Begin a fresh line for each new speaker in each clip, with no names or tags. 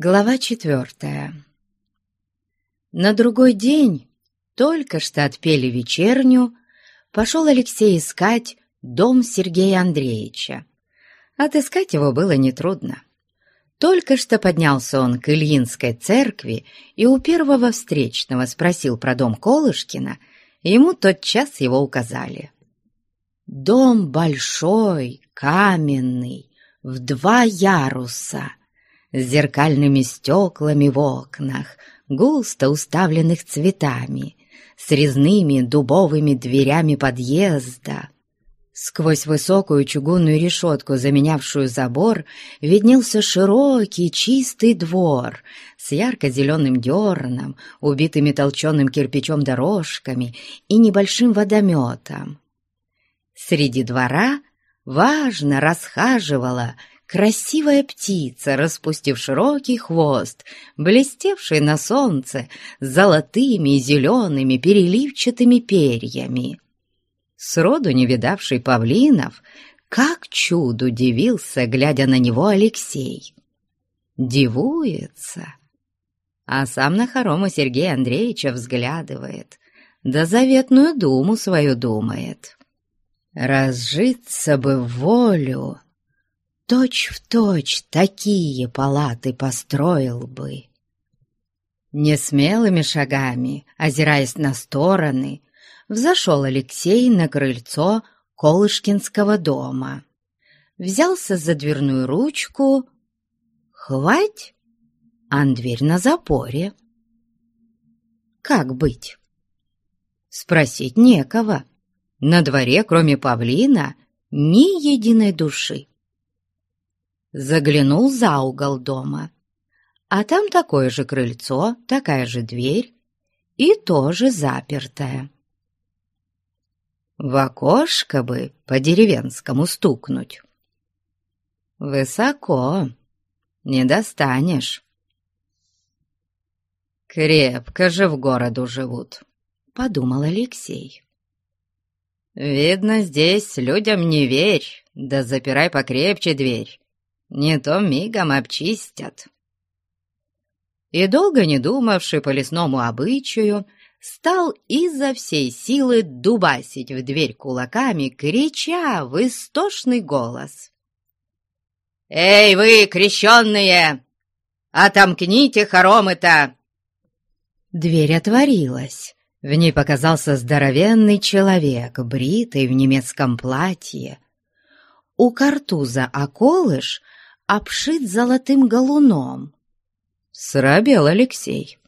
Глава четвертая На другой день, только что отпели вечерню, пошел Алексей искать дом Сергея Андреевича. Отыскать его было нетрудно. Только что поднялся он к Ильинской церкви и у первого встречного спросил про дом Колышкина, ему тотчас его указали. Дом большой, каменный, в два яруса, с зеркальными стеклами в окнах, густо уставленных цветами, с резными дубовыми дверями подъезда. Сквозь высокую чугунную решетку, заменявшую забор, виднелся широкий чистый двор с ярко-зеленым дерном, убитыми толченым кирпичом дорожками и небольшим водометом. Среди двора важно расхаживала красивая птица, распустив широкий хвост, блестевший на солнце золотыми и зелеными переливчатыми перьями. Сроду не видавший павлинов, как чуду дивился, глядя на него Алексей. Дивуется, а сам на хорому Сергея Андреевича взглядывает, да заветную думу свою думает. Разжиться бы волю, точь в точь такие палаты построил бы. Несмелыми шагами, озираясь на стороны, взошел Алексей на крыльцо Колышкинского дома. Взялся за дверную ручку. Хвать, а дверь на запоре. Как быть? Спросить некого. На дворе, кроме павлина, ни единой души заглянул за угол дома. А там такое же крыльцо, такая же дверь и тоже запертая. В окошко бы по-деревенскому стукнуть. Высоко, не достанешь. Крепко же в городу живут, подумал Алексей. Видно, здесь людям не верь, да запирай покрепче дверь, не то мигом обчистят. И долго не думавший по лесному обычаю, стал изо всей силы дубасить в дверь кулаками, крича в истошный голос. «Эй вы, крещенные! Отомкните хоромы-то!» Дверь отворилась. В ней показался здоровенный человек, бритый в немецком платье. У картуза околыш обшит золотым галуном. Срабел Алексей.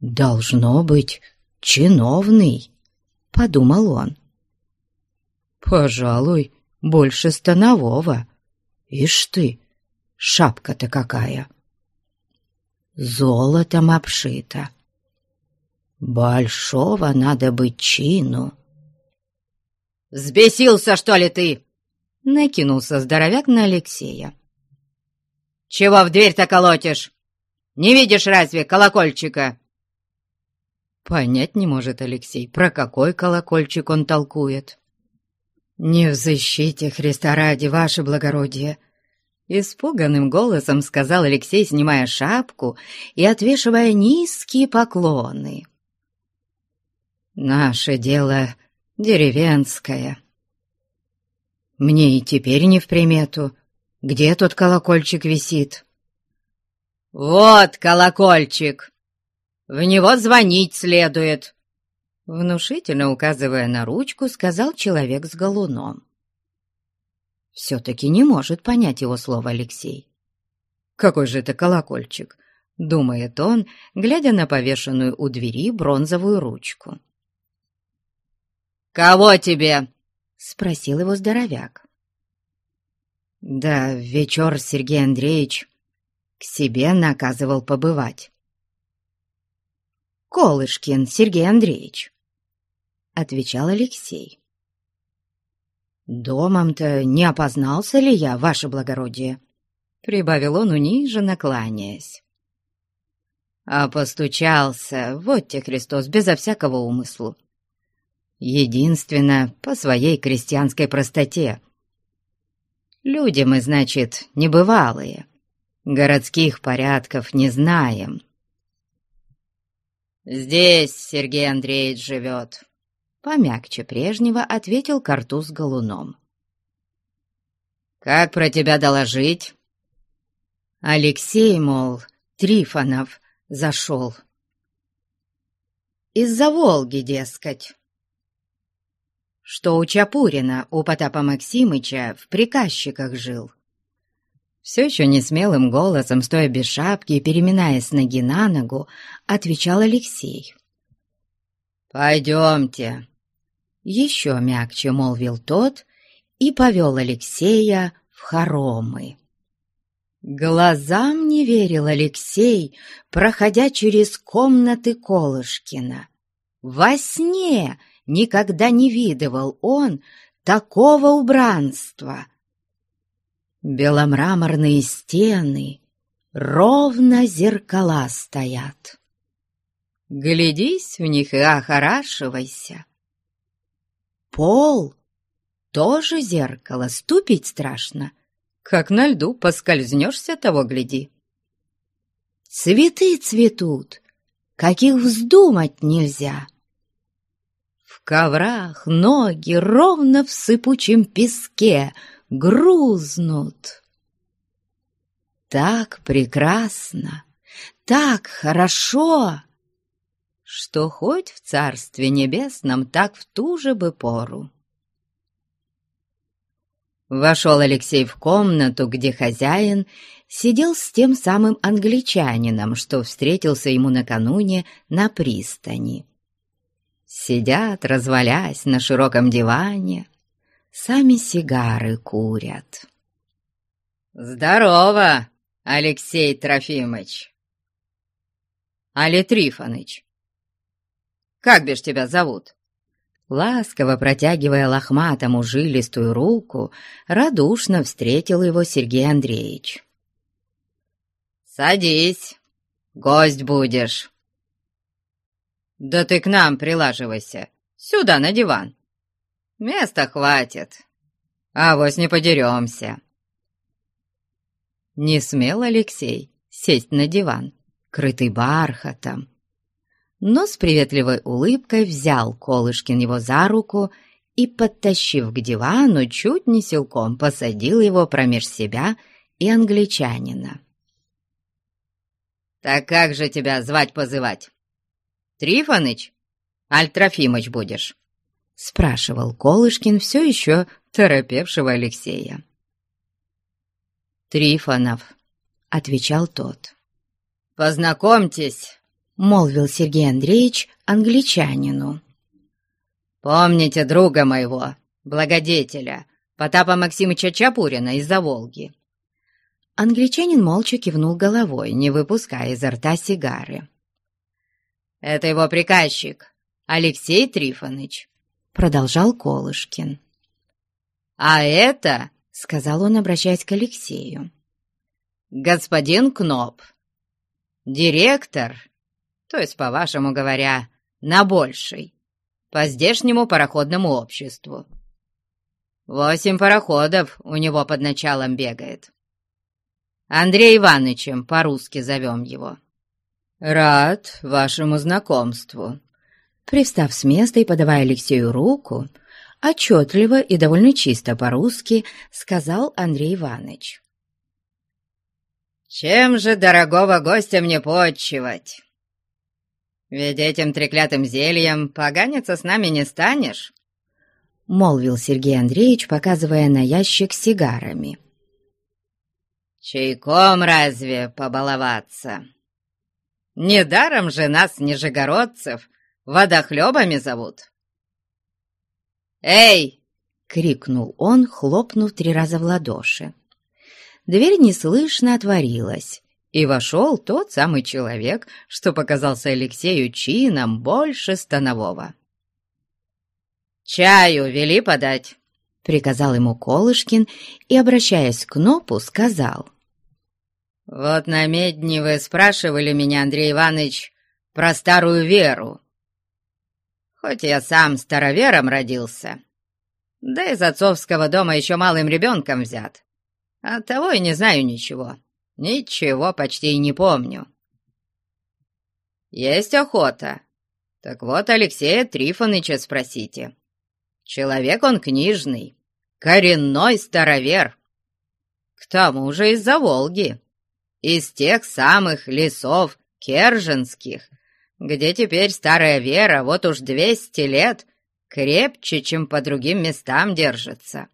«Должно быть чиновный», — подумал он. «Пожалуй, больше станового. Ишь ты, шапка-то какая!» Золотом обшита. Большого надо быть чину. «Взбесился, что ли, ты?» Накинулся здоровяк на Алексея. «Чего в дверь-то колотишь? Не видишь разве колокольчика?» Понять не может Алексей, про какой колокольчик он толкует. «Не в защите Христа ради, ваше благородие!» Испуганным голосом сказал Алексей, снимая шапку и отвешивая низкие поклоны. «Наше дело деревенское. Мне и теперь не в примету. Где тот колокольчик висит?» «Вот колокольчик! В него звонить следует!» Внушительно указывая на ручку, сказал человек с галуном. Все-таки не может понять его слово Алексей. «Какой же это колокольчик?» — думает он, глядя на повешенную у двери бронзовую ручку. «Кого тебе?» — спросил его здоровяк. «Да вечер Сергей Андреевич к себе наказывал побывать». «Колышкин Сергей Андреевич», — отвечал Алексей. «Домом-то не опознался ли я, ваше благородие?» — прибавил он униженно, кланяясь. «А постучался, вот те Христос, безо всякого умыслу единственно по своей крестьянской простоте. Люди мы, значит, небывалые, городских порядков не знаем». «Здесь Сергей Андреевич живет», — помягче прежнего ответил Картуз с галуном. «Как про тебя доложить?» Алексей, мол, Трифонов зашел. Из-за Волги, дескать. Что у Чапурина, у Потапа Максимыча, в приказчиках жил. Все еще несмелым голосом, стоя без шапки и переминаясь ноги на ногу, отвечал Алексей. «Пойдемте!» Еще мягче молвил тот и повел Алексея в хоромы. Глазам не верил Алексей, проходя через комнаты Колышкина. Во сне никогда не видывал он такого убранства. Беломраморные стены, ровно зеркала стоят. Глядись в них и охорашивайся. Пол тоже зеркало, ступить страшно, как на льду поскользнешься, того гляди. Цветы цветут, каких вздумать нельзя. Коврах ноги ровно в сыпучем песке грузнут. Так прекрасно, так хорошо, что хоть в Царстве Небесном, так в ту же бы пору. Вошел Алексей в комнату, где хозяин сидел с тем самым англичанином, что встретился ему накануне на пристани. Сидят, развалясь на широком диване, сами сигары курят. «Здорово, Алексей Трофимыч!» «Али Трифоныч! Как бишь тебя зовут?» ласково протягивая лохматому жилистую руку, радушно встретил его Сергей Андреевич. «Садись, гость будешь». «Да ты к нам прилаживайся, сюда на диван. Места хватит, а вось не подеремся». Не смел Алексей сесть на диван, крытый бархатом, но с приветливой улыбкой взял Колышкин его за руку и, подтащив к дивану, чуть не силком посадил его промеж себя и англичанина. «Так как же тебя звать-позывать? Трифоныч? Аль будешь?» — спрашивал Колышкин все еще торопевшего Алексея. «Трифонов», — отвечал тот. «Познакомьтесь, молвил Сергей Андреевич англичанину. «Помните друга моего, благодетеля, Потапа Максимыча Чапурина из-за Волги?» Англичанин молча кивнул головой, не выпуская изо рта сигары. «Это его приказчик, Алексей Трифоныч», — продолжал Колышкин. «А это, — сказал он, обращаясь к Алексею, — господин Кноп, директор то есть, по-вашему говоря, на больший, по здешнему пароходному обществу. Восемь пароходов у него под началом бегает. Андрей Ивановичем по-русски зовем его. Рад вашему знакомству. Пристав с места и подавая Алексею руку, отчетливо и довольно чисто по-русски сказал Андрей Иванович. «Чем же дорогого гостя мне почивать?» «Ведь этим треклятым зельем поганиться с нами не станешь», — молвил Сергей Андреевич, показывая на ящик сигарами. «Чайком разве побаловаться? Недаром же нас, нижегородцев, водохлебами зовут». «Эй!» — крикнул он, хлопнув три раза в ладоши. Дверь неслышно отворилась, и вошел тот самый человек, что показался Алексею чином больше станового. «Чаю вели подать», — приказал ему Колышкин и, обращаясь к Нопу, сказал. «Вот на медне вы спрашивали меня, Андрей Иванович, про старую веру. Хоть я сам старовером родился, да из отцовского дома еще малым ребенком взят, оттого и не знаю ничего». ничего почти и не помню. Есть охота. Так вот, Алексея Трифоныча спросите. Человек он книжный, коренной старовер. К тому же из-за Волги, из тех самых лесов Керженских, где теперь старая вера вот уж двести лет крепче, чем по другим местам держится.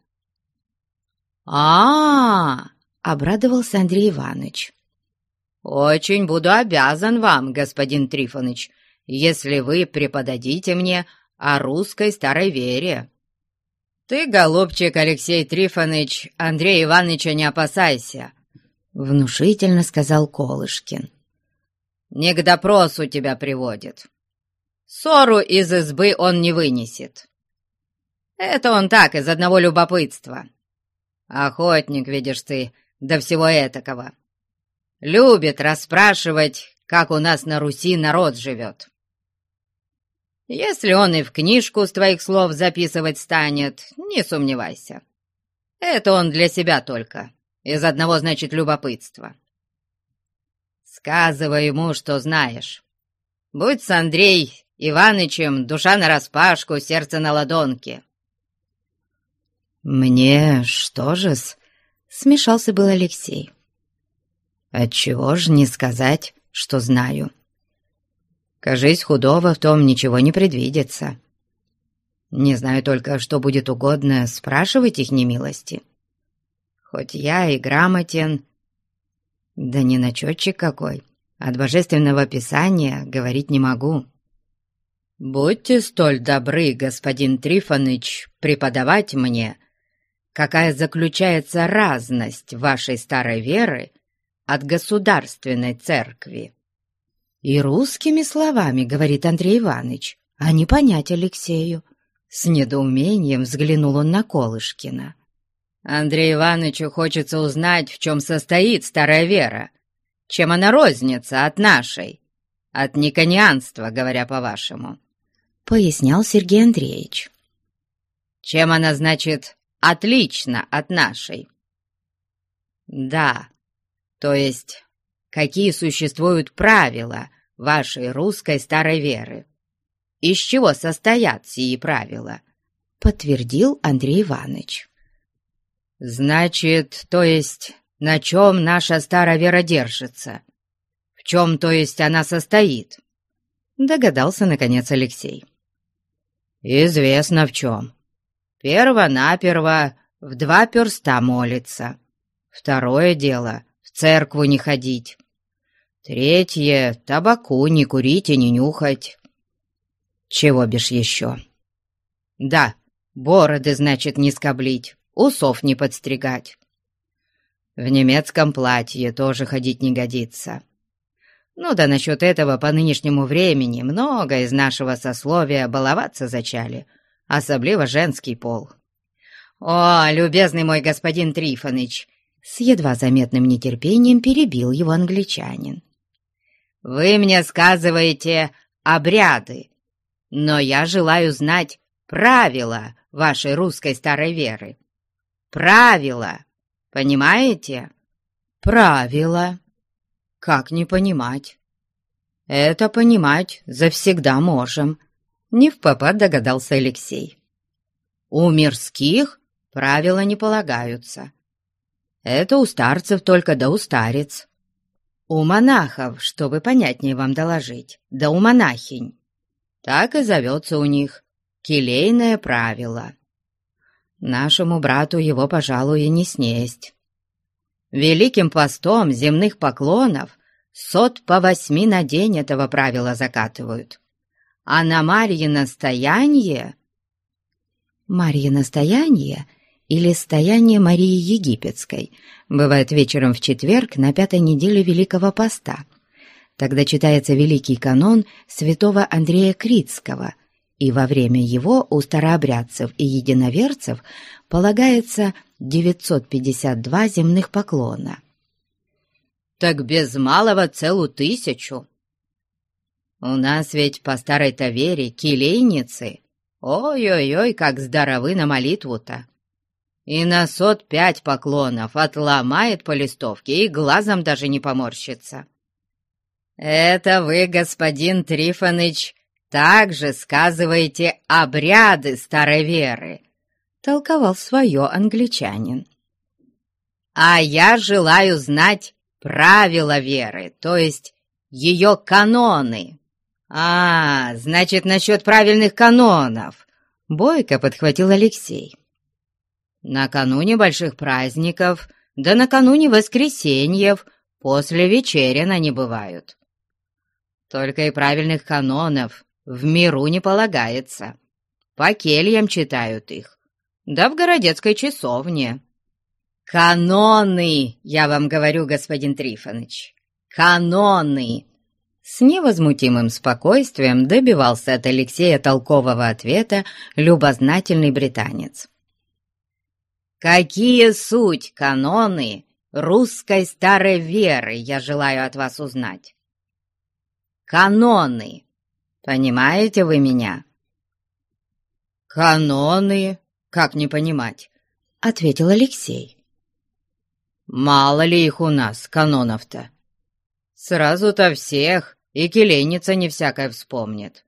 а, -а, -а обрадовался Андрей Иванович. «Очень буду обязан вам, господин Трифоныч, если вы преподадите мне о русской старой вере. Ты, голубчик Алексей Трифоныч, Андрей Ивановича не опасайся», — внушительно сказал Колышкин. «Не к допросу тебя приводит. Ссору из избы он не вынесет. Это он так, из одного любопытства. Охотник, видишь ты, до всего этакого. Любит расспрашивать, как у нас на Руси народ живет. Если он и в книжку с твоих слов записывать станет, не сомневайся. Это он для себя только, из одного, значит, любопытства. Сказывай ему, что знаешь. Будь с Андрей Иванычем, душа нараспашку, сердце на ладонке. «Мне что же-с?» — смешался был Алексей. «Отчего ж не сказать, что знаю?» Кажись, худого в том ничего не предвидится. Не знаю только, что будет угодно спрашивать их немилости. Хоть я и грамотен, да не начетчик какой, от божественного писания говорить не могу. Будьте столь добры, господин Трифоныч, преподавать мне, какая заключается разность вашей старой веры от государственной церкви. И русскими словами, говорит Андрей Иванович, а не понять Алексею. С недоумением взглянул он на Колышкина. Андрею Ивановичу хочется узнать, в чем состоит старая вера, чем она рознится от нашей, от никонианства, говоря по-вашему, — пояснял Сергей Андреевич. Чем она, значит, отлично от нашей? Да, то есть какие существуют правила вашей русской старой веры. Из чего состоят сии правила?» — подтвердил Андрей Иванович. «Значит, то есть, на чем наша старая вера держится? В чем, то есть, она состоит?» — догадался, наконец, Алексей. «Известно в чем. Перво-наперво в два перста молится. Второе дело — в церкву не ходить. Третье — табаку не курить и не нюхать. Чего бишь еще? Да, бороды, значит, не скоблить, усов не подстригать. В немецком платье тоже ходить не годится. Ну да насчет этого по нынешнему времени много из нашего сословия баловаться зачали, особливо женский пол. «О, любезный мой господин Трифоныч!» С едва заметным нетерпением перебил его англичанин. Вы мне сказываете обряды, но я желаю знать правила вашей русской старой веры. Правила, понимаете? Правила. Как не понимать? Это понимать завсегда можем. Не в попад догадался Алексей. У мирских правила не полагаются. Это у старцев только да у старец. «У монахов, чтобы понятнее вам доложить, да у монахинь. Так и зовется у них келейное правило. Нашему брату его, пожалуй, и не снесть. Великим постом земных поклонов сот по восьми на день этого правила закатывают, а на Марье настояние...» Марье настояние или стояние Марии Египетской бывает вечером в четверг на пятой неделе Великого Поста. Тогда читается великий канон святого Андрея Критского, и во время его у старообрядцев и единоверцев полагается 952 земных поклона. «Так без малого целую тысячу!» «У нас ведь по старой-то вере келейницы, ой-ой-ой, как здоровы на молитву-то!» и на сот пять поклонов отломает по листовке и глазом даже не поморщится. Это вы, господин Трифоныч, также сказываете обряды старой веры, толковал свое англичанин. А я желаю знать правила веры, то есть ее каноны. А, значит, насчет правильных канонов, бойко подхватил Алексей. Накануне больших праздников, да накануне воскресеньев, после вечерин они бывают. Только и правильных канонов в миру не полагается. По кельям читают их, да в городецкой часовне. «Каноны, я вам говорю, господин Трифоныч, каноны!» С невозмутимым спокойствием добивался от Алексея толкового ответа любознательный британец. «Какие суть каноны русской старой веры, я желаю от вас узнать?» «Каноны! Понимаете вы меня?» «Каноны? Как не понимать?» — ответил Алексей. «Мало ли их у нас, канонов-то. Сразу-то всех и келейница не всякое вспомнит.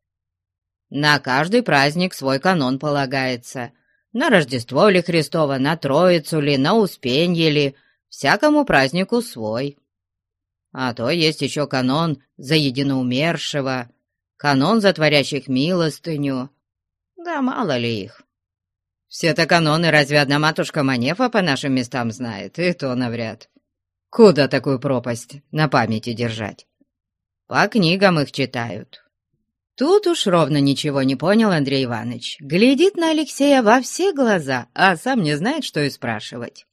На каждый праздник свой канон полагается. На Рождество ли Христово, на Троицу ли, на Успенье ли, всякому празднику свой. А то есть еще канон за единоумершего, канон за творящих милостыню. Да мало ли их. Все-то каноны разве одна матушка Манефа по нашим местам знает, и то навряд. Куда такую пропасть на памяти держать? По книгам их читают. Тут уж ровно ничего не понял Андрей Иванович. Глядит на Алексея во все глаза, а сам не знает, что и спрашивать.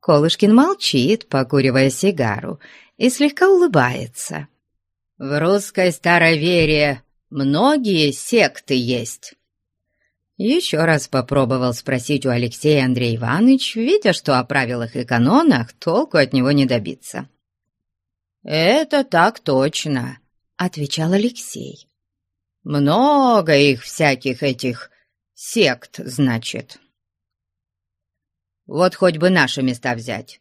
Колышкин молчит, покуривая сигару, и слегка улыбается. В русской старой вере многие секты есть. Еще раз попробовал спросить у Алексея Андрей Иванович, видя, что о правилах и канонах толку от него не добиться. «Это так точно», — отвечал Алексей. «Много их всяких этих сект, значит. Вот хоть бы наши места взять.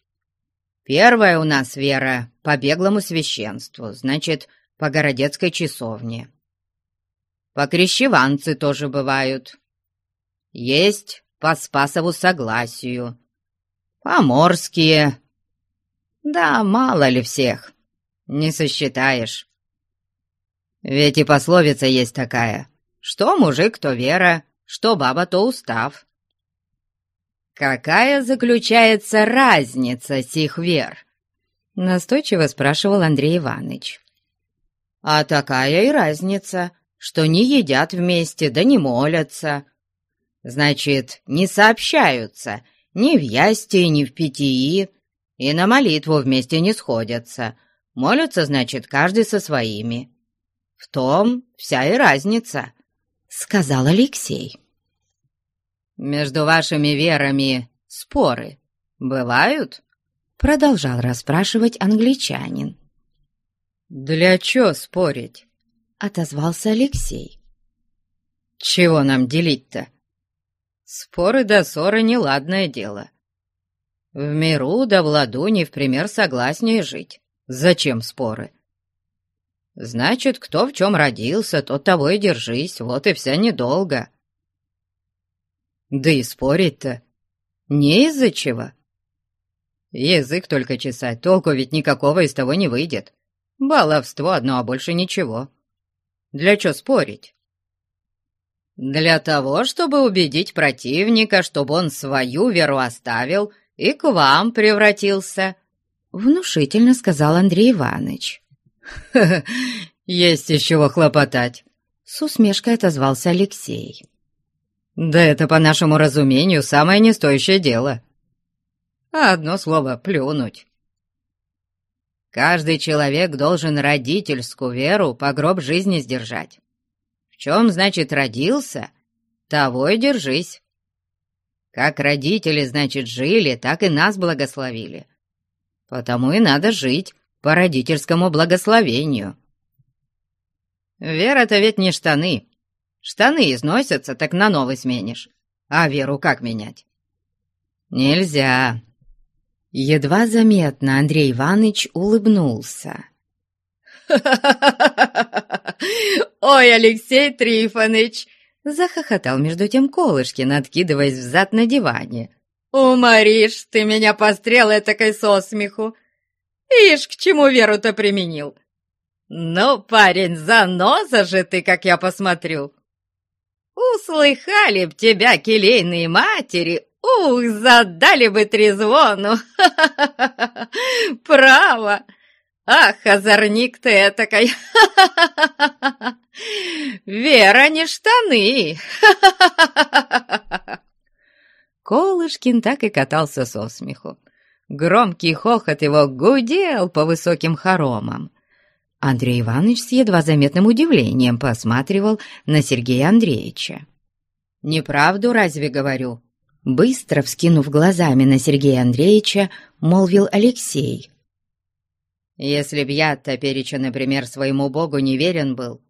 Первая у нас вера по беглому священству, значит, по городецкой часовне. По крещеванцы тоже бывают. Есть по Спасову согласию. Поморские. Да, мало ли всех. Не сосчитаешь. Ведь и пословица есть такая. Что мужик, то вера, что баба, то устав. Какая заключается разница сих вер? Настойчиво спрашивал Андрей Иванович. А такая и разница, что не едят вместе, да не молятся. Значит, не сообщаются ни в ясте, ни в питии, и на молитву вместе не сходятся. Молятся, значит, каждый со своими. В том вся и разница, — сказал Алексей. Между вашими верами споры бывают? Продолжал расспрашивать англичанин. «Для чё спорить?» — отозвался Алексей. «Чего нам делить-то? Споры да ссоры — неладное дело. В миру да в ладу не в пример согласнее жить. Зачем споры? Значит, кто в чем родился, тот того и держись, вот и вся недолго. Да и спорить-то не из-за чего. Язык только чесать, толку ведь никакого из того не выйдет. Баловство одно, а больше ничего. Для чего спорить? Для того, чтобы убедить противника, чтобы он свою веру оставил и к вам превратился, — внушительно сказал Андрей Иванович. есть из чего хлопотать», — с усмешкой отозвался Алексей. «Да это, по нашему разумению, самое нестоящее дело. А одно слово — плюнуть. Каждый человек должен родительскую веру по гроб жизни сдержать. В чем, значит, родился, того и держись. Как родители, значит, жили, так и нас благословили. Потому и надо жить по родительскому благословению. Вера-то ведь не штаны. Штаны износятся, так на новый сменишь. А веру как менять? нельзя». Едва заметно Андрей Иванович улыбнулся.
«Ой, Алексей Трифоныч!» Захохотал между тем Колышкин, откидываясь взад на диване. «Уморишь ты меня пострел этакой со смеху! Ишь, к чему веру-то применил! Ну, парень, заноза же ты, как я посмотрю! Услыхали б тебя келейные матери, ух, задали бы трезвону! Право! Ах, озорник ты этакой! Вера не штаны!
Колышкин так и катался со смеху. Громкий хохот его гудел по высоким хоромам. Андрей Иванович с едва заметным удивлением посматривал на Сергея Андреевича. «Неправду разве говорю?» Быстро вскинув глазами на Сергея Андреевича, молвил Алексей. «Если б я, топереча, например, своему богу не верен был,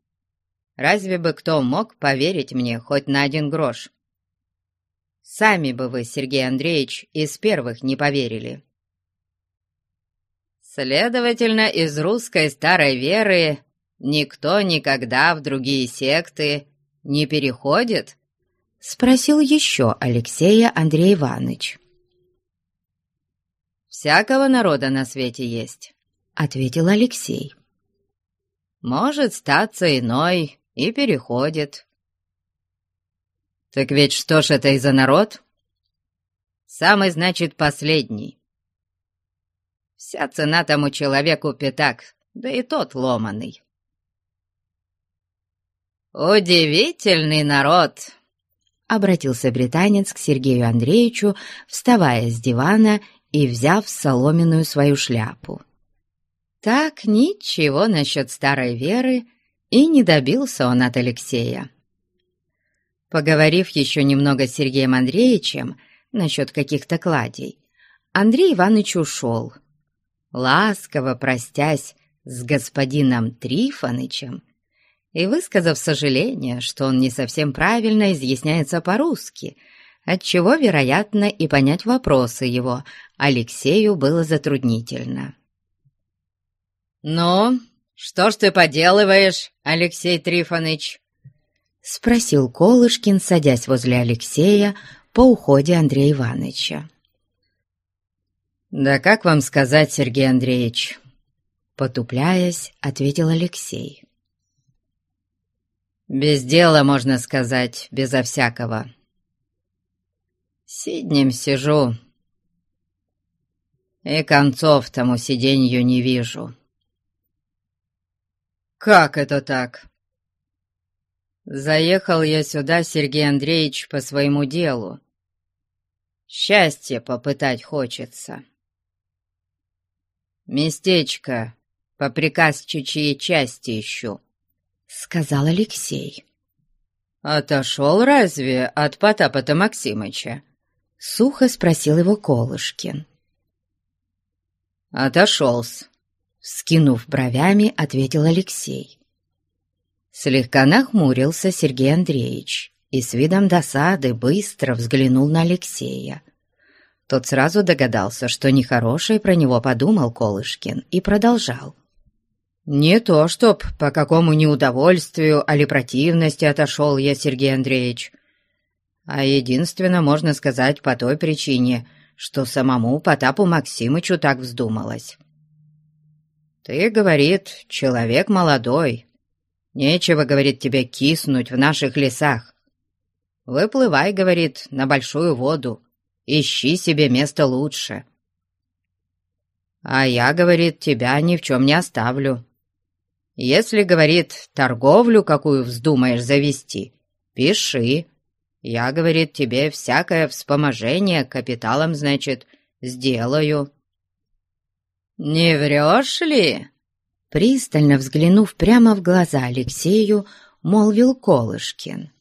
разве бы кто мог поверить мне хоть на один грош? Сами бы вы, Сергей Андреевич, из первых не поверили». Следовательно, из русской старой веры никто никогда в другие секты не переходит? Спросил еще Алексея Андрей Иванович. «Всякого народа на свете есть», — ответил Алексей. «Может статься иной и переходит». «Так ведь что ж это и за народ?» «Самый, значит, последний. Вся цена тому человеку пятак, да и тот ломаный. «Удивительный народ!» — обратился британец к Сергею Андреевичу, вставая с дивана и взяв соломенную свою шляпу. Так ничего насчет старой веры и не добился он от Алексея. Поговорив еще немного с Сергеем Андреевичем насчет каких-то кладей, Андрей Иванович ушел — ласково простясь с господином Трифонычем и высказав сожаление, что он не совсем правильно изъясняется по-русски, отчего, вероятно, и понять вопросы его Алексею было затруднительно. «Ну, что ж ты поделываешь, Алексей Трифоныч?» — спросил Колышкин, садясь возле Алексея по уходе Андрея Ивановича. «Да как вам сказать, Сергей Андреевич?» Потупляясь, ответил Алексей. «Без дела, можно сказать, безо всякого. Сиднем сижу, и концов тому сиденью не вижу». «Как это так?» «Заехал я сюда, Сергей Андреевич, по своему делу. Счастье попытать хочется». «Местечко по приказ чичьей части ищу», — сказал Алексей. «Отошел разве от Потапа-то Максимыча?» — сухо спросил его Колышкин. «Отошел-с», — скинув бровями, ответил Алексей. Слегка нахмурился Сергей Андреевич и с видом досады быстро взглянул на Алексея. Тот сразу догадался, что нехорошее про него подумал Колышкин и продолжал. «Не то, чтоб по какому неудовольствию, али противности отошел я, Сергей Андреевич, а единственно, можно сказать, по той причине, что самому Потапу Максимычу так вздумалось. Ты, говорит, человек молодой, нечего, говорит, тебе киснуть в наших лесах. Выплывай, говорит, на большую воду, ищи себе место лучше. А я, говорит, тебя ни в чем не оставлю. Если, говорит, торговлю какую вздумаешь завести, пиши. Я, говорит, тебе всякое вспоможение капиталом, значит, сделаю. Не врешь ли? Пристально взглянув прямо в глаза Алексею, молвил Колышкин.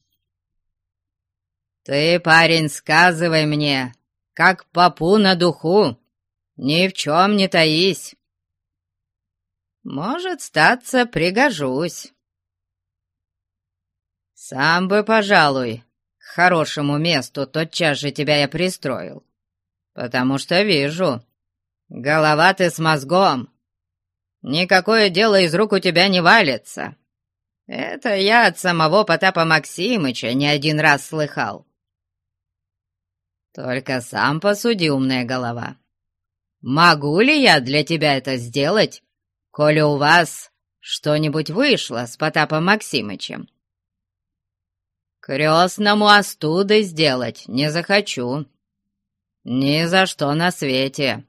«Ты, парень, сказывай мне, как попу на духу, ни в чем не таись. Может, статься, пригожусь. Сам бы, пожалуй, к хорошему месту тотчас же тебя я пристроил. потому что вижу, голова ты с мозгом. Никакое дело из рук у тебя не валится. Это я от самого Потапа Максимыча не один раз слыхал. Только сам посуди, умная голова. Могу ли я для тебя это сделать, коли у вас что-нибудь вышло с Потапом Максимычем? Крестному остуды сделать не захочу. Ни за что на свете.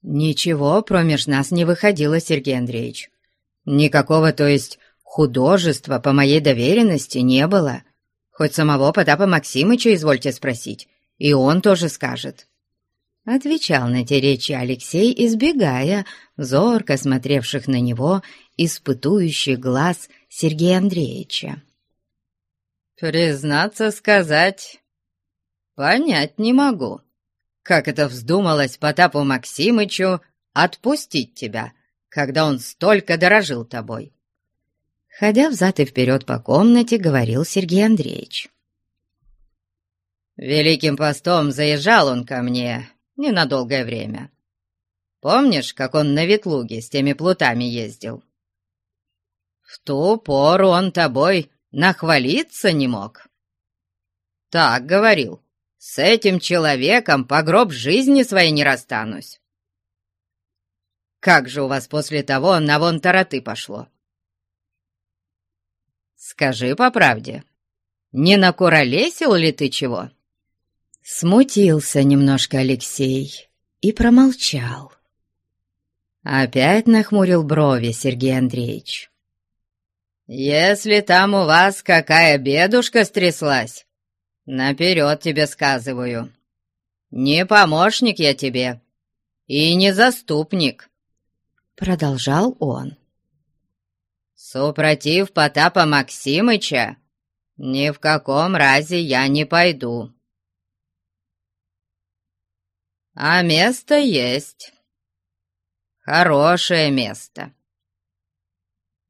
Ничего промеж нас не выходило, Сергей Андреевич. Никакого, то есть, художества по моей доверенности не было. Хоть самого Потапа Максимыча извольте спросить, и он тоже скажет. Отвечал на те речи Алексей, избегая зорко смотревших на него испытующих глаз Сергея Андреевича.
«Признаться сказать, понять не могу, как это вздумалось Потапу Максимычу отпустить тебя, когда он столько дорожил тобой?»
Ходя взад и вперед по комнате, говорил Сергей Андреевич.
«Великим постом заезжал он ко мне ненадолгое время. Помнишь, как он на Ветлуге с теми плутами ездил? В ту пору он тобой нахвалиться не мог. Так говорил, с этим человеком по гроб жизни своей не расстанусь. Как же у вас после того на вон тороты пошло? Скажи по правде, не накуролесил ли ты чего?»
Смутился немножко Алексей и промолчал. Опять нахмурил брови Сергей Андреевич.
«Если там у вас какая бедушка стряслась, наперед тебе сказываю, не помощник я тебе и не заступник
продолжал он.
«Супротив Потапа Максимыча ни в каком разе я не пойду. А место есть. Хорошее место.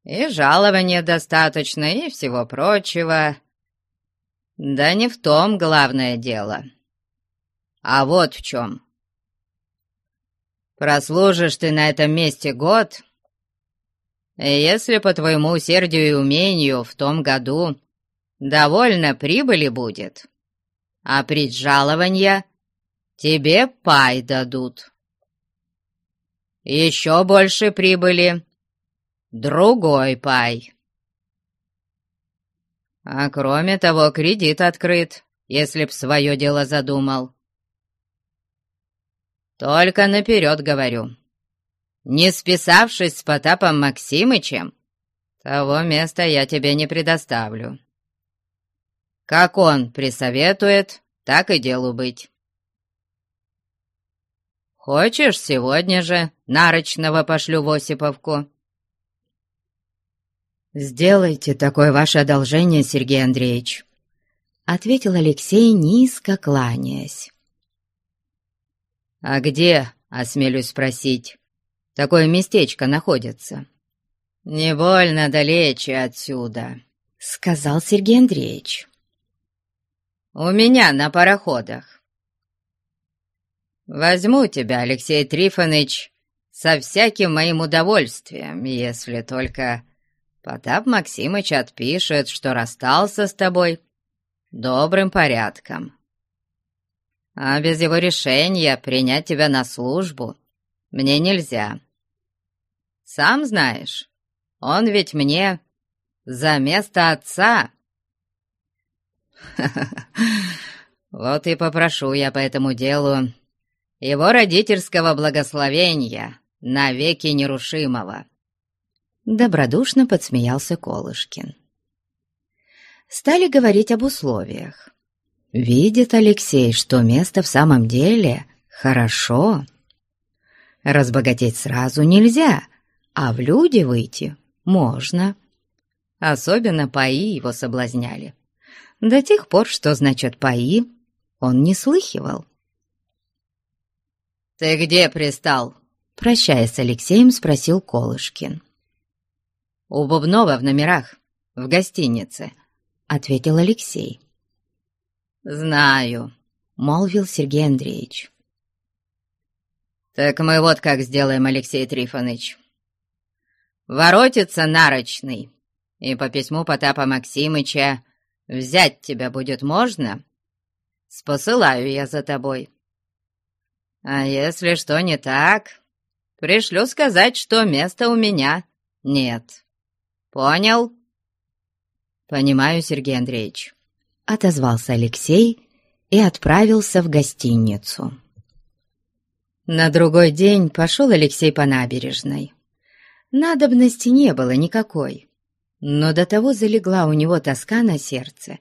И жалования достаточно, и всего прочего. Да не в том главное дело. А вот в чем. Прослужишь ты на этом месте год, и если по твоему усердию и умению в том году довольно прибыли будет, а жалования тебе пай дадут. Еще больше прибыли — другой пай. А кроме того, кредит открыт, если б свое дело задумал. Только наперед говорю. Не списавшись с Потапом Максимычем, того места я тебе не предоставлю. Как он присоветует, так и делу быть. Хочешь, сегодня же Нарочного пошлю в Осиповку?»
«Сделайте такое ваше одолжение, Сергей Андреевич», — ответил Алексей, низко кланяясь.
«А где, осмелюсь спросить, такое местечко находится?» «Не больно далече отсюда», —
сказал Сергей Андреевич.
«У меня на пароходах. Возьму тебя, Алексей Трифонович, со всяким моим удовольствием, если только Потап Максимыч отпишет, что расстался с тобой добрым порядком а без его решения принять тебя на службу мне нельзя. Сам знаешь, он ведь мне за место отца. Вот и попрошу я по этому делу его родительского благословения, навеки нерушимого.
Добродушно подсмеялся Колышкин. Стали говорить об условиях. Видит Алексей, что место в самом деле хорошо. Разбогатеть сразу нельзя, а в люди выйти можно. Особенно паи его соблазняли. До тех пор, что значит паи, он не слыхивал.
«Ты где пристал?»
Прощаясь с Алексеем, спросил Колышкин.
«У Бубнова в номерах, в гостинице», —
ответил Алексей.
«Знаю.
молвил Сергей Андреевич.
«Так мы вот как сделаем, Алексей Трифонович. Воротится нарочный, и по письму Потапа Максимыча взять тебя будет можно? Спосылаю я за тобой. А если что не так, пришлю сказать, что места у меня нет. Понял?»
«Понимаю, Сергей Андреевич», — отозвался Алексей и отправился в гостиницу. На другой день пошел Алексей по набережной. Надобности не было никакой, но до того залегла у него тоска на сердце,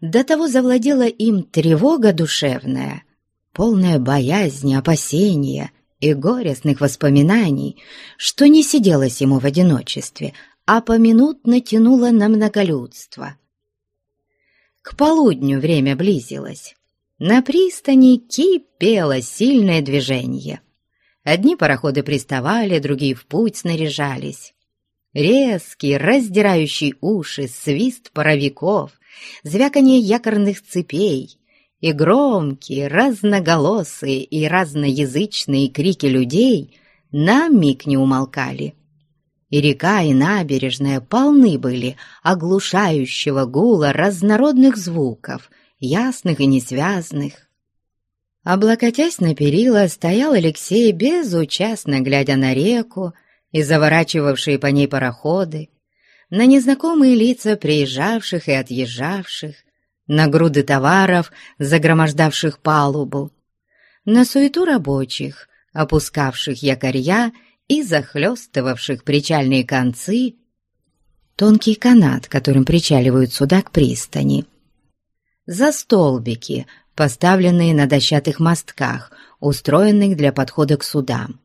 до того завладела им тревога душевная, полная боязни, опасения и горестных воспоминаний, что не сиделось ему в одиночестве, а поминутно тянуло на многолюдство. К полудню время близилось. На пристани кипело сильное движение. Одни пароходы приставали, другие в путь снаряжались. Резкий, раздирающий уши свист паровиков, звяканье якорных цепей и громкие, разноголосые и разноязычные крики людей на миг не умолкали. И река, и набережная полны были оглушающего гула разнородных звуков — ясных и несвязных. Облокотясь на перила, стоял Алексей, безучастно глядя на реку и заворачивавшие по ней пароходы, на незнакомые лица приезжавших и отъезжавших, на груды товаров, загромождавших палубу, на суету рабочих, опускавших якоря и захлестывавших причальные концы, тонкий канат, которым причаливают суда к пристани — за столбики, поставленные на дощатых мостках, устроенных для подхода к судам.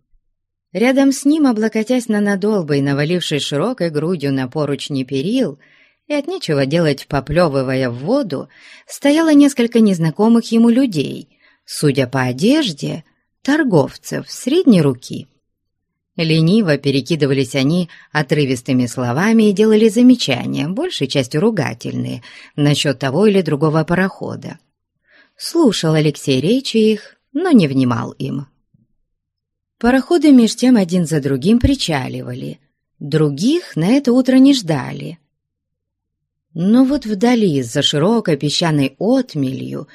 Рядом с ним, облокотясь на надолбы и навалившись широкой грудью на поручни перил, и от нечего делать поплевывая в воду, стояло несколько незнакомых ему людей, судя по одежде, торговцев средней руки. Лениво перекидывались они отрывистыми словами и делали замечания, большей частью ругательные, насчет того или другого парохода. Слушал Алексей речи их, но не внимал им. Пароходы меж тем один за другим причаливали, других на это утро не ждали. Но вот вдали, за широкой песчаной отмелью,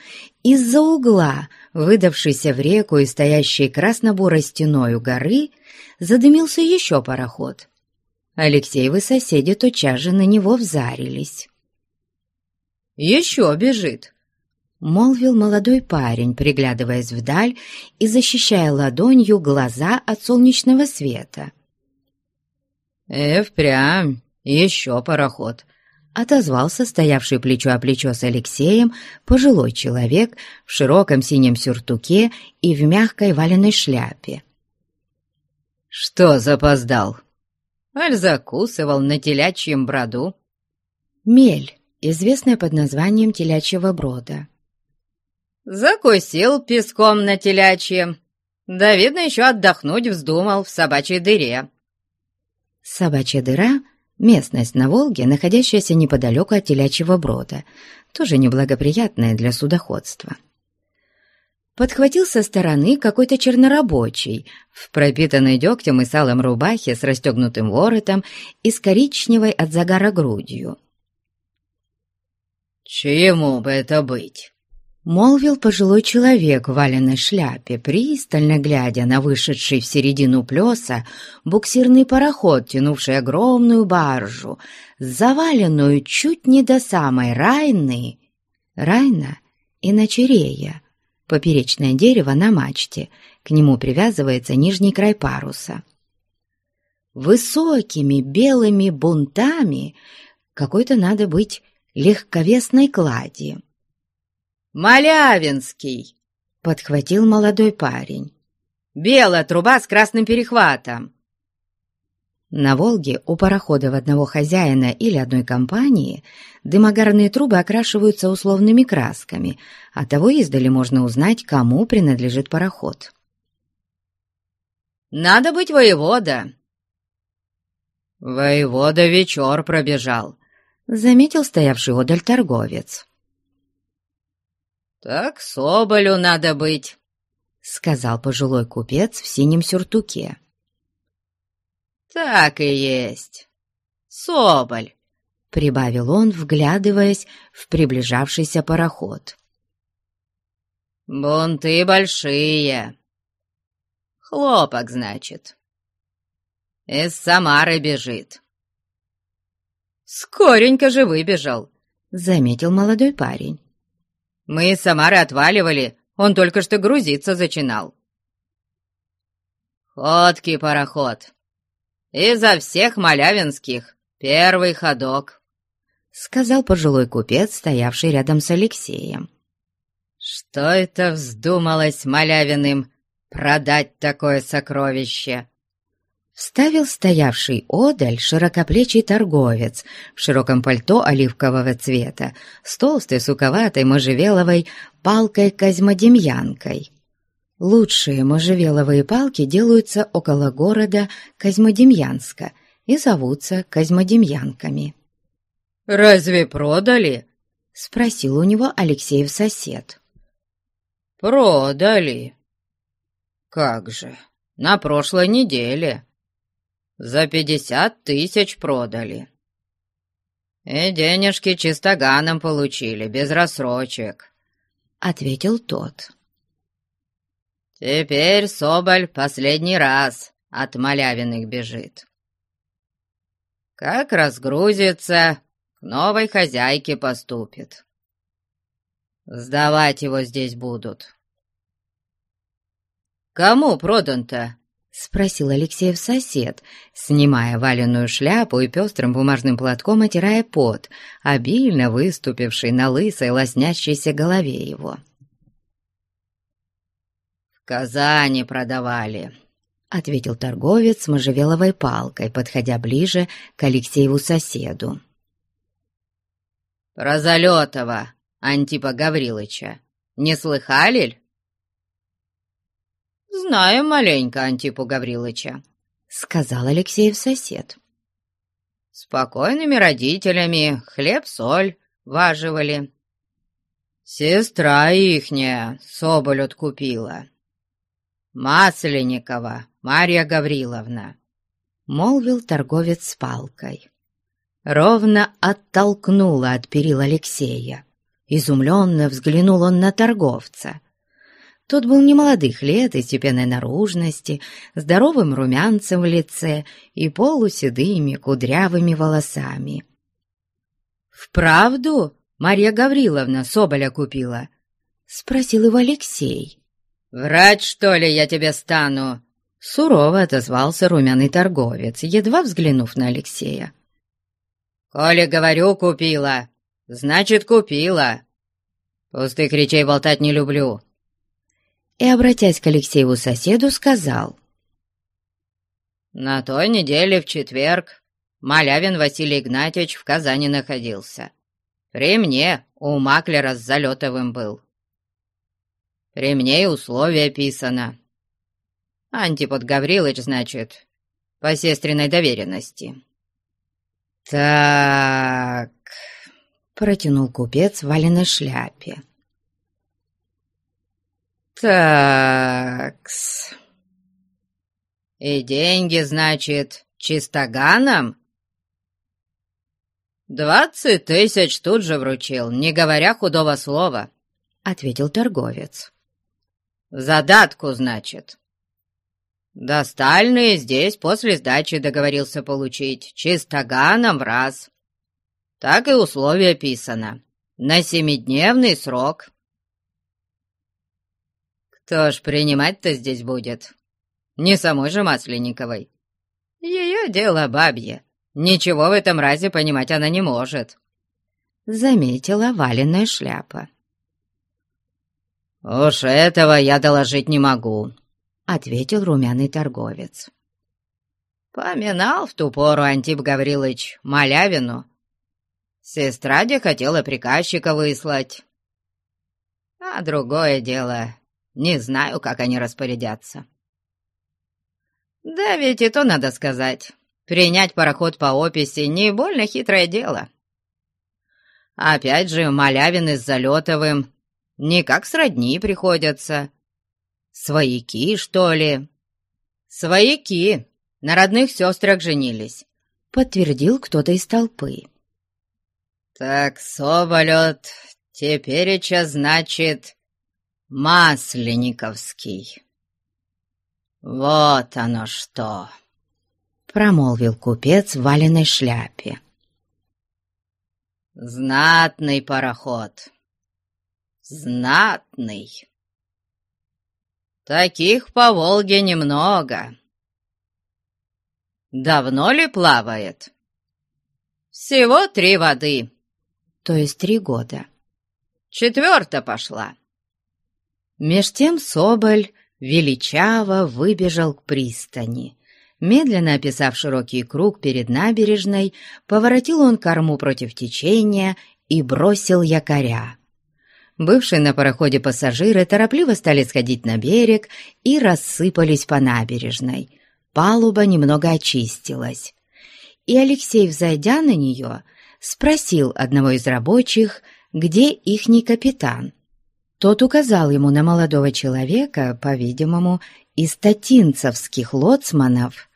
из-за угла, выдавшейся в реку и стоящей красно-бурой стеной у горы, задымился еще пароход. Алексеевы соседи тотчас же на него взарились.
«Еще бежит!»
— молвил молодой парень, приглядываясь вдаль и защищая ладонью глаза от солнечного света.
«Э, впрямь, еще пароход!»
— отозвался стоявший плечо о плечо с Алексеем пожилой человек в широком синем сюртуке и в мягкой валеной шляпе.
«Что запоздал? Аль закусывал на телячьем броду?»
«Мель, известная под названием телячьего брода».
«Закусил песком на телячьем. Да, видно, еще отдохнуть вздумал в собачьей дыре».
Собачья дыра — местность на Волге, находящаяся неподалеку от телячьего брода, тоже неблагоприятная для судоходства подхватил со стороны какой-то чернорабочий в пропитанной дегтем и салом рубахе с расстегнутым воротом и с коричневой от загара грудью.
«Чему бы это быть?»
— молвил пожилой человек в валеной шляпе, пристально глядя на вышедший в середину плеса буксирный пароход, тянувший огромную баржу, заваленную чуть не до самой Райны, Райна и Ночерея, поперечное дерево на мачте, к нему привязывается нижний край паруса. Высокими белыми бунтами какой-то надо быть легковесной клади.
«Малявинский!»
— подхватил молодой парень.
«Белая труба с красным перехватом!»
На Волге у пароходов одного хозяина или одной компании дымогарные трубы окрашиваются условными красками, а того издали можно узнать, кому принадлежит пароход.
«Надо быть воевода!» «Воевода вечер пробежал», —
заметил стоявший одаль торговец.
«Так Соболю надо быть», —
сказал пожилой купец в синем сюртуке.
«Так и есть. Соболь», —
прибавил он, вглядываясь в приближавшийся пароход.
«Бунты большие. Хлопок, значит. Из Самары бежит». «Скоренько же выбежал», — заметил молодой парень. «Мы из Самары отваливали, он только что грузиться зачинал». «Ходкий пароход. Изо всех малявинских первый ходок», —
сказал пожилой купец, стоявший рядом с Алексеем.
«Что это вздумалось Малявиным продать такое сокровище?»
Вставил стоявший одаль широкоплечий торговец в широком пальто оливкового цвета с толстой суковатой можжевеловой палкой-козьмодемьянкой. Лучшие можжевеловые палки делаются около города Козьмодемьянска и зовутся Козьмодемьянками.
«Разве продали?»
— спросил у него Алексеев сосед.
«Продали. Как же, на прошлой неделе. За пятьдесят тысяч продали. И денежки чистоганом получили, без рассрочек», —
ответил тот.
«Теперь Соболь последний раз от Малявиных бежит. Как разгрузится, к новой хозяйке поступит. Сдавать его здесь будут». «Кому продан-то?»
— спросил Алексеев сосед, снимая валенную шляпу и пестрым бумажным платком отирая пот, обильно выступивший на лысой лоснящейся голове его.
«В Казани продавали», —
ответил торговец с можжевеловой палкой, подходя ближе к Алексееву соседу.
«Про Залетова, Антипа Гаврилыча, не слыхали ль?» «Знаем маленько Антипу Гаврилыча», — сказал Алексеев сосед. «Спокойными родителями хлеб-соль важивали. Сестра ихняя соболь откупила. Масленникова Марья Гавриловна», — молвил торговец с палкой.
Ровно оттолкнула от перил Алексея. Изумленно взглянул он на торговца — тот был немолодых лет и степенной наружности, здоровым румянцем в лице и полуседыми кудрявыми волосами.
«Вправду Марья Гавриловна Соболя купила?»
— спросил его Алексей.
«Врать, что ли, я тебе стану?»
Сурово отозвался румяный торговец, едва взглянув на Алексея.
«Коли, говорю, купила, значит, купила. Пустых речей болтать не люблю
и, обратясь к Алексееву соседу, сказал.
«На той неделе в четверг Малявин Василий Игнатьевич в Казани находился. При мне у маклера с Залетовым был. При мне и условия писано. Антипод Гаврилович, значит, по сестриной доверенности».
«Так...» — протянул купец в валеной шляпе.
Такс. И деньги, значит, чистоганом? Двадцать тысяч тут же вручил, не говоря худого слова, — ответил торговец. Задатку, значит. Достальные здесь после сдачи договорился получить, чистоганом в раз. Так и условие писано. На семидневный срок. Кто ж принимать-то здесь будет? Не самой же Масленниковой. Ее дело бабье. Ничего в этом разе понимать она не может.
Заметила валенная шляпа.
«Уж этого я доложить не могу», —
ответил румяный торговец.
Поминал в ту пору Антип Гаврилович Малявину. Сестра де хотела приказчика выслать. А другое дело не знаю, как они распорядятся. Да ведь и то надо сказать. Принять пароход по описи не больно хитрое дело. Опять же, Малявин с Залетовым не как сродни приходятся. Свояки, что ли?» «Свояки, на родных сестрах женились», — подтвердил кто-то из толпы. «Так, Соболет, тепереча, значит, Масленниковский. Вот оно что!» — промолвил купец в валеной шляпе. «Знатный пароход, знатный. Таких по Волге немного. Давно ли плавает?» «Всего три воды», то есть три года. Четверта пошла. Меж тем Соболь величаво выбежал к пристани. Медленно описав широкий круг перед набережной, поворотил он корму против течения и бросил якоря. Бывшие на пароходе пассажиры торопливо стали сходить на берег и рассыпались по набережной. Палуба немного очистилась. И Алексей, взойдя на нее, спросил одного из рабочих, где ихний капитан. Тот указал ему на молодого человека, по-видимому, из татинцевских лоцманов.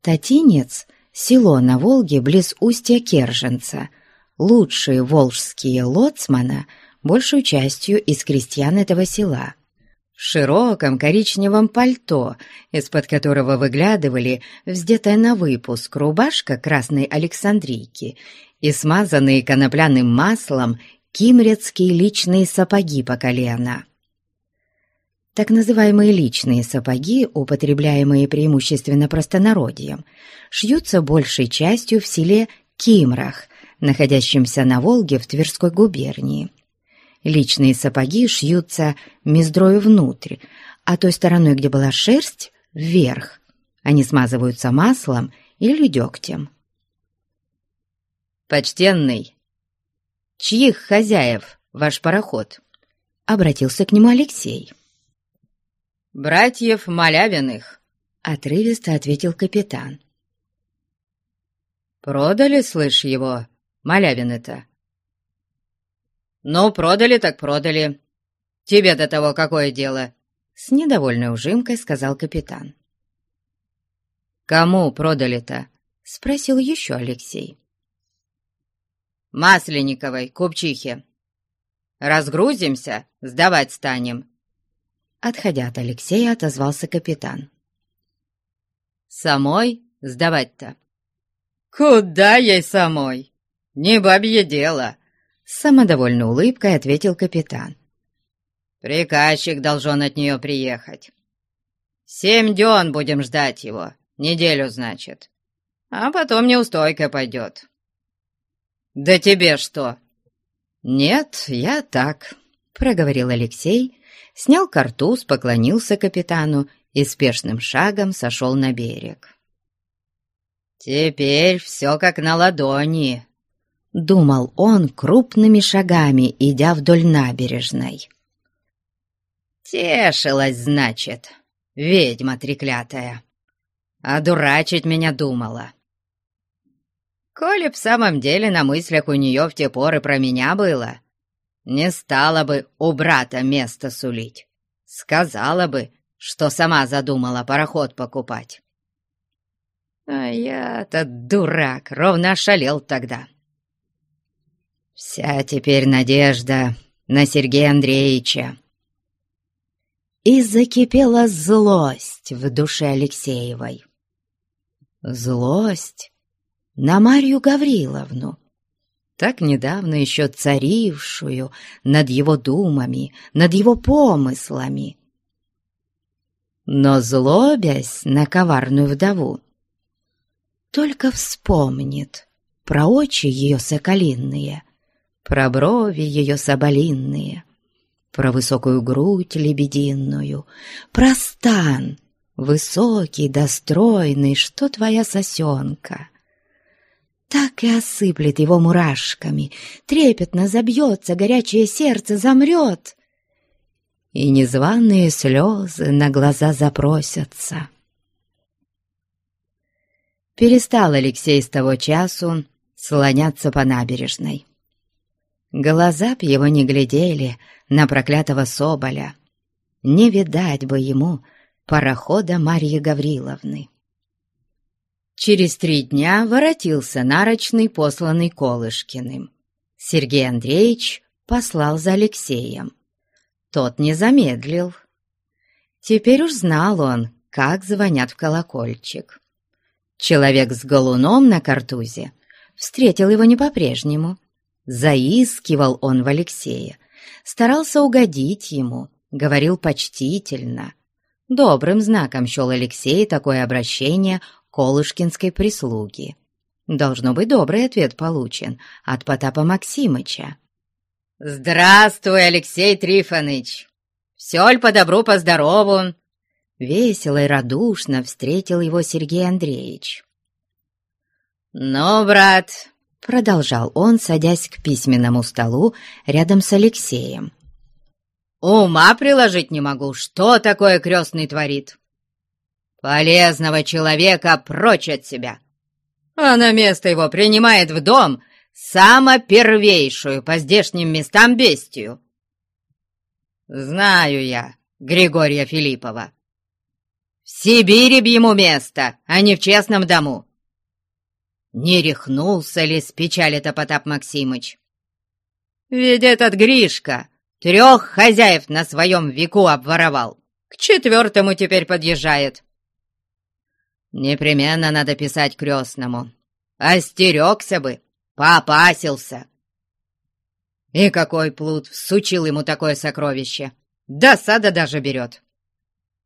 Татинец — село на Волге близ устья Керженца. Лучшие волжские лоцмана большую частью из крестьян этого села в широком коричневом пальто, из-под которого выглядывали вздетая на выпуск рубашка красной Александрийки и смазанные конопляным маслом кимрецкие личные сапоги по колено. Так называемые личные сапоги, употребляемые преимущественно простонародьем, шьются большей частью в селе Кимрах, находящемся на Волге в Тверской губернии. Личные сапоги шьются мездрою внутрь, а той стороной, где была шерсть, вверх. Они смазываются маслом или дегтем. «Почтенный, чьих хозяев ваш пароход?» — обратился к нему Алексей. «Братьев Малявиных», — отрывисто ответил капитан. «Продали, слышь, его, Малявины-то?» «Ну, продали так продали. Тебе до того какое дело?» С недовольной ужимкой сказал капитан. «Кому продали-то?» — спросил еще Алексей. «Масленниковой, купчихе. Разгрузимся, сдавать станем». Отходя от Алексея, отозвался капитан. «Самой сдавать-то?» «Куда ей самой? Не бабье дело!» С самодовольной улыбкой ответил капитан. «Приказчик должен от нее приехать. Семь дён будем ждать его, неделю, значит. А потом неустойка пойдет». «Да тебе что?» «Нет, я так», — проговорил Алексей, снял картуз, поклонился капитану и спешным шагом сошел на берег. «Теперь все как на ладони», думал он крупными шагами, идя вдоль набережной. «Тешилась, значит, ведьма треклятая, а дурачить меня думала. Коли в самом деле на мыслях у нее в те поры про меня было, не стала бы у брата место сулить, сказала бы, что сама задумала пароход покупать. А я-то дурак, ровно ошалел тогда». Вся теперь надежда на Сергея Андреевича. И закипела злость в душе Алексеевой. Злость на Марью Гавриловну, так недавно еще царившую над его думами, над его помыслами. Но злобясь на коварную вдову, только вспомнит про очи ее соколинные — про брови ее соболинные, про высокую грудь лебединую, про стан, высокий, достройный, что твоя сосенка. Так и осыплет его мурашками, трепетно забьется, горячее сердце замрет, и незваные слезы на глаза запросятся. Перестал Алексей с того часу слоняться по набережной.
Глаза б его не глядели на проклятого Соболя. Не видать бы ему парохода Марьи Гавриловны. Через три дня воротился нарочный, посланный Колышкиным. Сергей Андреевич послал за Алексеем. Тот не замедлил. Теперь уж знал он, как звонят в колокольчик. Человек с галуном на картузе встретил его не по-прежнему. Заискивал он в Алексея, старался угодить ему, говорил почтительно. Добрым знаком счел Алексей такое обращение колышкинской прислуги. Должно быть, добрый ответ получен от Потапа Максимыча.
«Здравствуй, Алексей Трифоныч! Все ль по добру, по здорову?»
Весело и радушно встретил его Сергей Андреевич.
«Ну, брат,
Продолжал он, садясь к письменному столу рядом с Алексеем.
«Ума приложить не могу, что такое крестный творит. Полезного человека прочь от себя, а на место его принимает в дом самопервейшую по здешним местам бестию. Знаю я Григория Филиппова. В Сибири б ему место, а не в честном дому. Не рехнулся ли с печали-то Потап Максимыч? Ведь этот Гришка трех хозяев на своем веку обворовал. К четвертому теперь подъезжает. Непременно надо писать крестному. Остерегся бы, попасился. И какой плут всучил ему такое сокровище. Досада даже берет.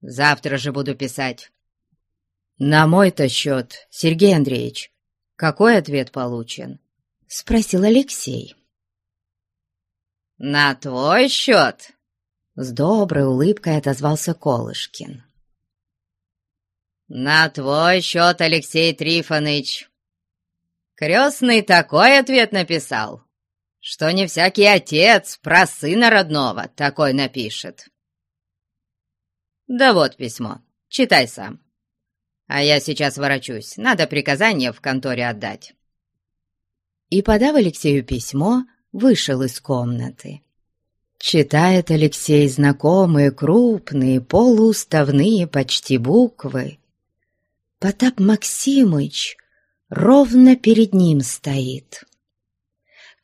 Завтра же буду писать.
На мой-то счет, Сергей Андреевич, какой ответ получен?» — спросил Алексей.
«На твой счет?»
— с доброй улыбкой отозвался Колышкин.
«На твой счет, Алексей Трифоныч. Крестный такой ответ написал, что не всякий отец про сына родного такой напишет. Да вот письмо, читай сам». А я сейчас ворочусь, надо приказание в конторе отдать».
И, подав Алексею письмо, вышел из комнаты. Читает Алексей знакомые крупные, полууставные почти буквы. Потап Максимыч ровно перед ним стоит.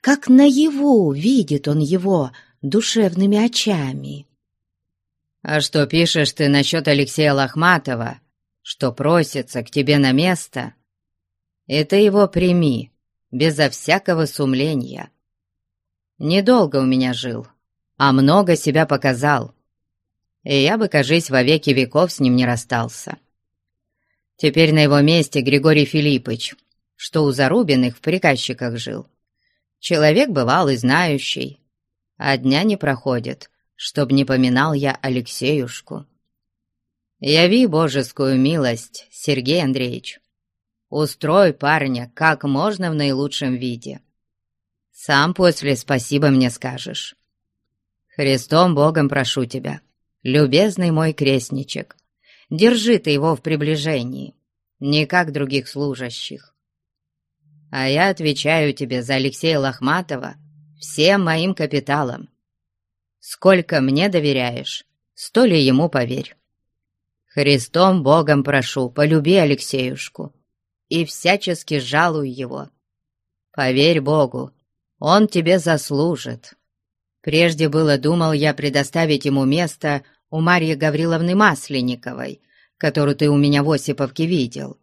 Как наяву видит он его душевными очами.
«А что пишешь ты насчет Алексея Лохматова?» что просится к тебе на место, ты его прими, безо всякого сумления. Недолго у меня жил, а много себя показал, и я бы, кажись, во веки веков с ним не расстался. Теперь на его месте Григорий Филиппович, что у Зарубиных в приказчиках жил. Человек бывал и знающий, а дня не проходит, чтоб не поминал я Алексеюшку. Яви божескую милость, Сергей Андреевич. Устрой парня как можно в наилучшем виде. Сам после спасибо мне скажешь. Христом Богом прошу тебя, любезный мой крестничек, держи ты его в приближении, не как других служащих. А я отвечаю тебе за Алексея Лохматова всем моим капиталом. Сколько мне доверяешь, столь и ему поверь. Христом Богом прошу, полюби Алексеюшку и всячески жалуй его. Поверь Богу, он тебе заслужит. Прежде было думал я предоставить ему место у Марьи Гавриловны Масленниковой, которую ты у меня в Осиповке видел.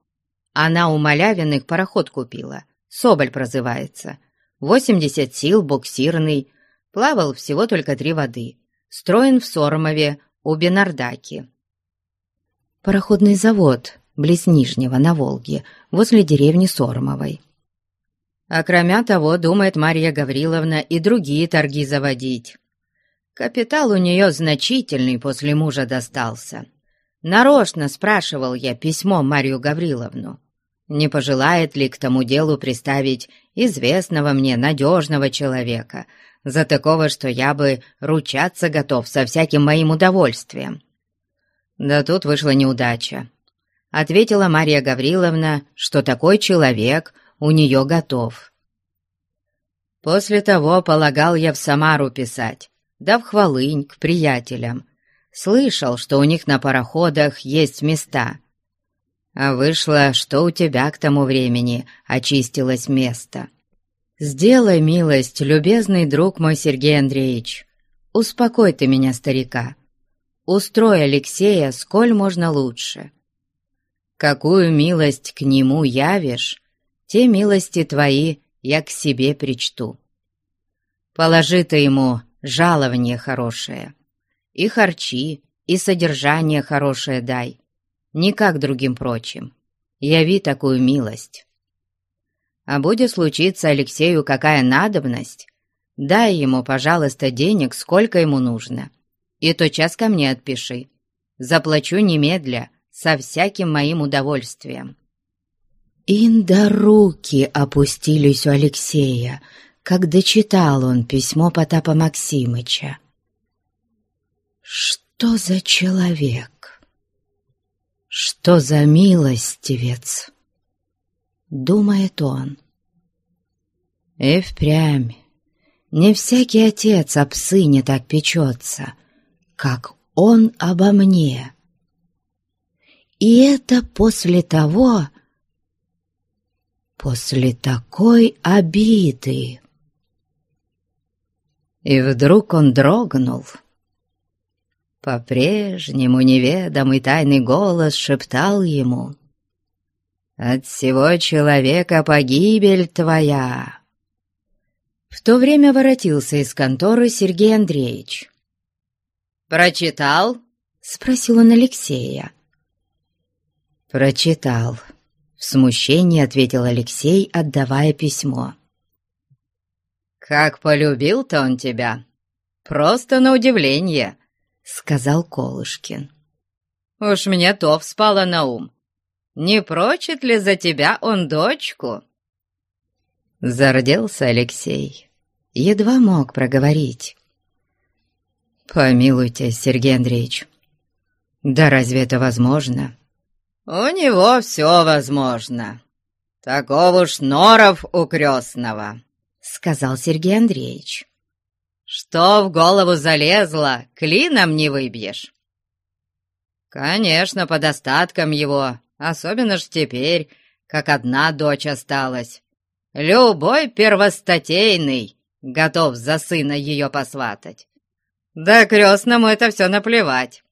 Она у Малявиных пароход купила, Соболь прозывается. Восемьдесят сил, буксирный, плавал всего только три воды, строен в Сормове у Бенардаки
пароходный завод близ Нижнего на Волге, возле деревни Сормовой.
А кроме того, думает Марья Гавриловна и другие торги заводить. Капитал у нее значительный после мужа достался. Нарочно спрашивал я письмо Марью Гавриловну, не пожелает ли к тому делу приставить известного мне надежного человека, за такого, что я бы ручаться готов со всяким моим удовольствием. Да тут вышла неудача. Ответила Мария Гавриловна, что такой человек у нее готов. После того полагал я в Самару писать, да в Хвалынь к приятелям. Слышал, что у них на пароходах есть места. А вышло, что у тебя к тому времени очистилось место. Сделай милость, любезный друг мой Сергей Андреевич. Успокой ты меня, старика. Устрой Алексея сколь можно лучше. Какую милость к нему явишь, те милости твои я к себе причту. Положи ты ему жалование хорошее, и харчи, и содержание хорошее дай, не как другим прочим. Яви такую милость. А будет случиться Алексею какая надобность, дай ему, пожалуйста, денег, сколько ему нужно, и тотчас ко мне отпиши. Заплачу немедля, со всяким моим удовольствием».
Инда руки опустились у Алексея, как дочитал он письмо Потапа Максимыча. Что за человек? Что за милостивец? Думает он. И впрямь, не всякий отец об сыне так печется, как он обо мне. И это после того, после такой обиды. И вдруг он дрогнул. По-прежнему неведомый тайный голос шептал ему «От всего человека погибель твоя». В то время воротился из конторы Сергей Андреевич.
«Прочитал?»
— спросил он Алексея.
«Прочитал», в смущении ответил Алексей, отдавая письмо. «Как полюбил-то он тебя! Просто на удивление!» — сказал Колышкин. «Уж мне то вспало на ум. Не прочит ли за тебя он дочку?» Зарделся Алексей. Едва мог проговорить. «Помилуйте, Сергей Андреевич, да разве это возможно?» «У него все возможно. Таков уж норов у крестного», — сказал Сергей Андреевич. «Что в голову залезло, клином не выбьешь». «Конечно, по достаткам его, особенно ж теперь, как одна дочь осталась. Любой первостатейный готов за сына ее посватать. Да крестному это все наплевать.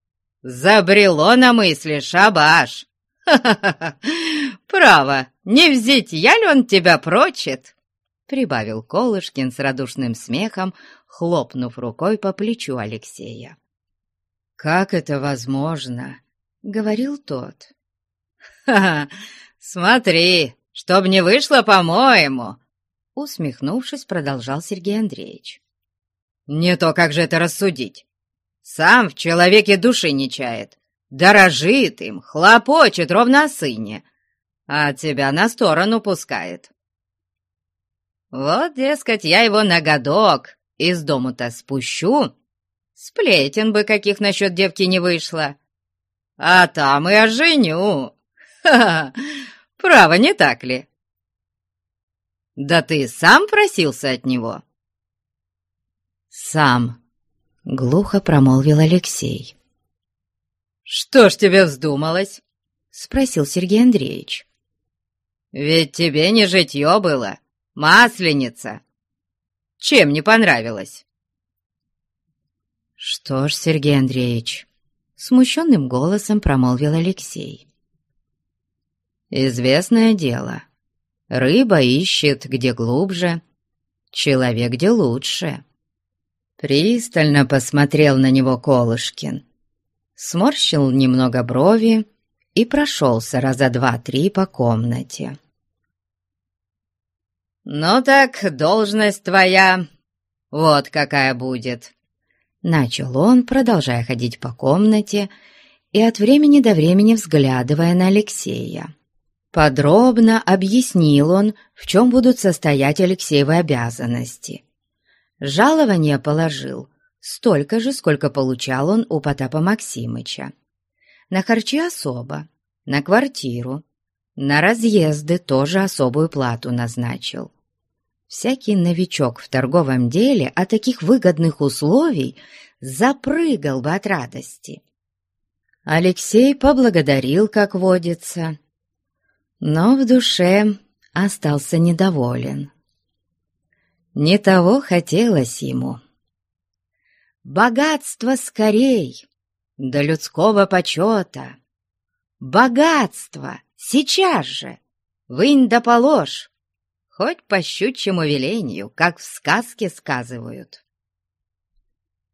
Забрело на мысли шабаш. Право, не взять я ли он тебя прочит?» Прибавил Колышкин с радушным смехом, хлопнув рукой по плечу Алексея. «Как это возможно?» — говорил тот. «Ха-ха! Смотри, чтоб не вышло, по-моему!» Усмехнувшись, продолжал Сергей Андреевич. «Не то как же это рассудить? Сам в человеке души не чает, дорожит им, хлопочет ровно о сыне, а тебя на сторону пускает. Вот, дескать, я его на годок из дому-то спущу, сплетен бы каких насчет девки не вышло, а там и оженю. Ха-ха, право, не так ли? Да ты сам просился от него?
Сам, глухо промолвил Алексей.
«Что ж тебе вздумалось?»
— спросил Сергей Андреевич.
«Ведь тебе не житье было, масленица. Чем не понравилось?»
«Что ж, Сергей Андреевич», — смущенным голосом промолвил Алексей.
«Известное дело. Рыба ищет где глубже, человек где лучше». Пристально посмотрел на него Колышкин сморщил немного брови и прошелся раза два-три по комнате. «Ну так, должность твоя вот какая будет!» Начал он, продолжая ходить по комнате и от времени до времени взглядывая на Алексея. Подробно объяснил он, в чем будут состоять Алексеевы обязанности. Жалование положил столько же, сколько получал он у Потапа Максимыча. На харчи особо, на квартиру, на разъезды тоже особую плату назначил.
Всякий новичок в торговом деле о таких выгодных условий запрыгал бы от радости. Алексей поблагодарил, как водится, но в душе остался недоволен. Не того хотелось ему. Богатство скорей, до людского почета. Богатство сейчас же, вынь да положь, хоть по щучьему велению, как в сказке сказывают.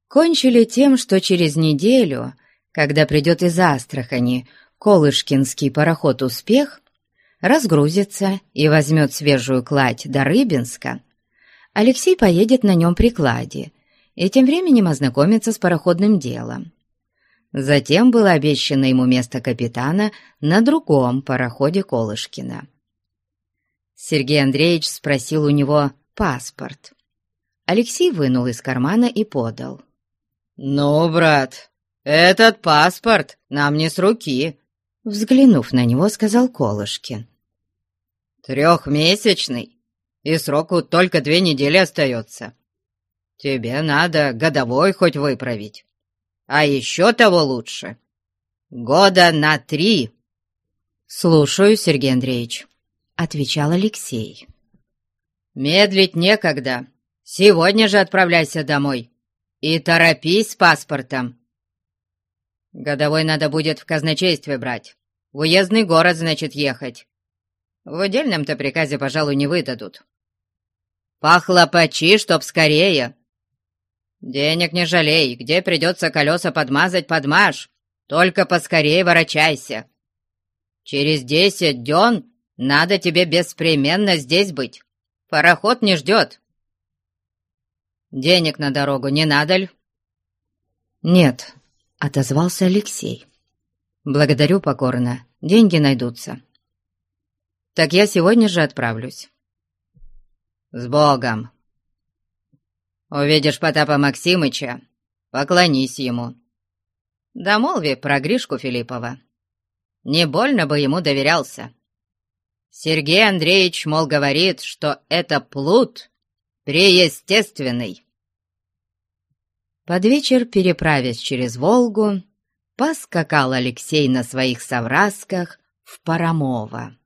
Кончили тем, что через неделю, когда придет из Астрахани Колышкинский пароход «Успех», разгрузится и возьмет свежую кладь до Рыбинска, Алексей поедет на нем прикладе и тем временем ознакомится с пароходным делом. Затем было обещано ему место капитана на другом пароходе Колышкина. Сергей Андреевич спросил у него паспорт. Алексей вынул из кармана и подал.
«Ну, брат, этот паспорт нам не с руки», —
взглянув на него, сказал Колышкин.
«Трехмесячный, и сроку только две недели остается. Тебе надо годовой хоть выправить, а еще того лучше. Года на три».
«Слушаю, Сергей Андреевич», — отвечал Алексей.
«Медлить некогда. Сегодня же отправляйся домой. И торопись с паспортом. Годовой надо будет в казначействе брать. В уездный город, значит, ехать. В отдельном-то приказе, пожалуй, не выдадут. Похлопочи, чтоб скорее. Денег не жалей, где придется колеса подмазать, подмажь. Только поскорее ворочайся. Через десять дён надо тебе беспременно здесь быть. Пароход не ждет. Денег на дорогу не надо ль?»
«Нет», — отозвался Алексей. «Благодарю покорно, деньги найдутся». «Так я сегодня же отправлюсь».
«С Богом!» «Увидишь Потапа Максимыча, поклонись ему. Домолви про Гришку Филиппова. Не больно бы ему доверялся. Сергей Андреевич, мол, говорит, что это плут преестественный.
Под вечер, переправясь через Волгу, поскакал Алексей на своих соврасках в Парамово.